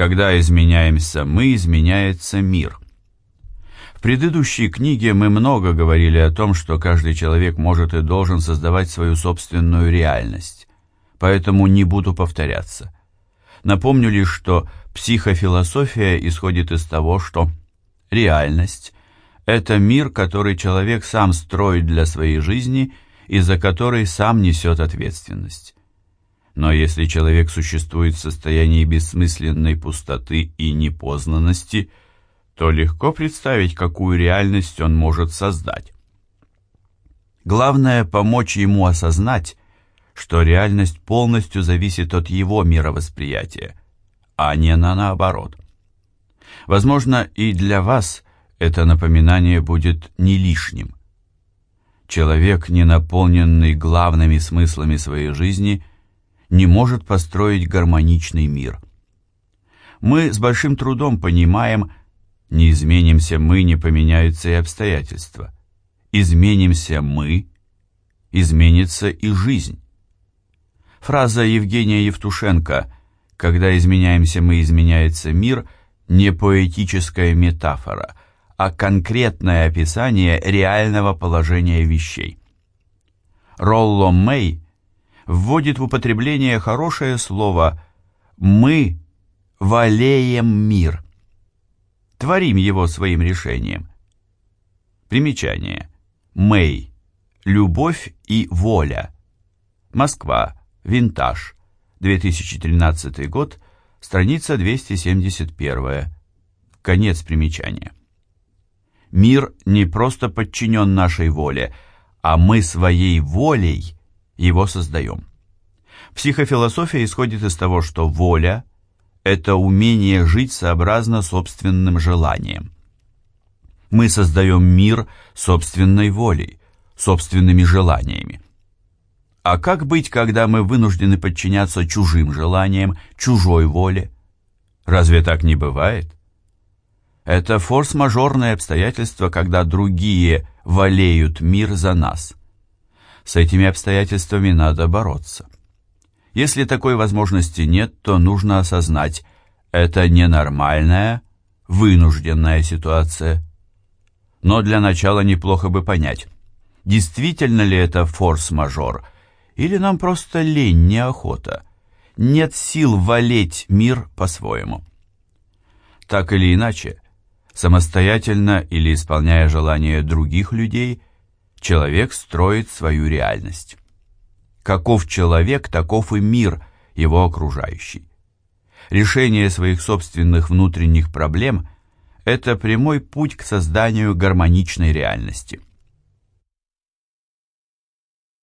Когда изменяемся мы, изменяется мир. В предыдущей книге мы много говорили о том, что каждый человек может и должен создавать свою собственную реальность, поэтому не буду повторяться. Напомню лишь, что психофилософия исходит из того, что реальность – это мир, который человек сам строит для своей жизни и за который сам несет ответственность. Но если человек существует в состоянии бессмысленной пустоты и непознанности, то легко представить, какую реальность он может создать. Главное – помочь ему осознать, что реальность полностью зависит от его мировосприятия, а не на наоборот. Возможно, и для вас это напоминание будет не лишним. Человек, не наполненный главными смыслами своей жизни, не может построить гармоничный мир. Мы с большим трудом понимаем, не изменимся мы, не поменяются и обстоятельства. Изменимся мы, изменится и жизнь. Фраза Евгения Евтушенко «Когда изменяемся мы, изменяется мир» не поэтическая метафора, а конкретное описание реального положения вещей. Ролло Мэй вводит в употребление хорошее слово «мы валеем мир», творим его своим решением. Примечание. Мэй. Любовь и воля. Москва. Винтаж. 2013 год. Страница 271. Конец примечания. Мир не просто подчинен нашей воле, а мы своей волей его создаем. Психофилософия исходит из того, что воля – это умение жить сообразно собственным желаниям. Мы создаем мир собственной волей, собственными желаниями. А как быть, когда мы вынуждены подчиняться чужим желаниям, чужой воле? Разве так не бывает? Это форс-мажорное обстоятельство, когда другие валеют мир за нас – с этими обстоятельствами надо бороться. Если такой возможности нет, то нужно осознать, это ненормальная, вынужденная ситуация. Но для начала неплохо бы понять, действительно ли это форс-мажор, или нам просто лень, неохота, нет сил валить мир по-своему. Так или иначе, самостоятельно или исполняя желания других людей – человек строит свою реальность. Каков человек, таков и мир, его окружающий. Решение своих собственных внутренних проблем – это прямой путь к созданию гармоничной реальности –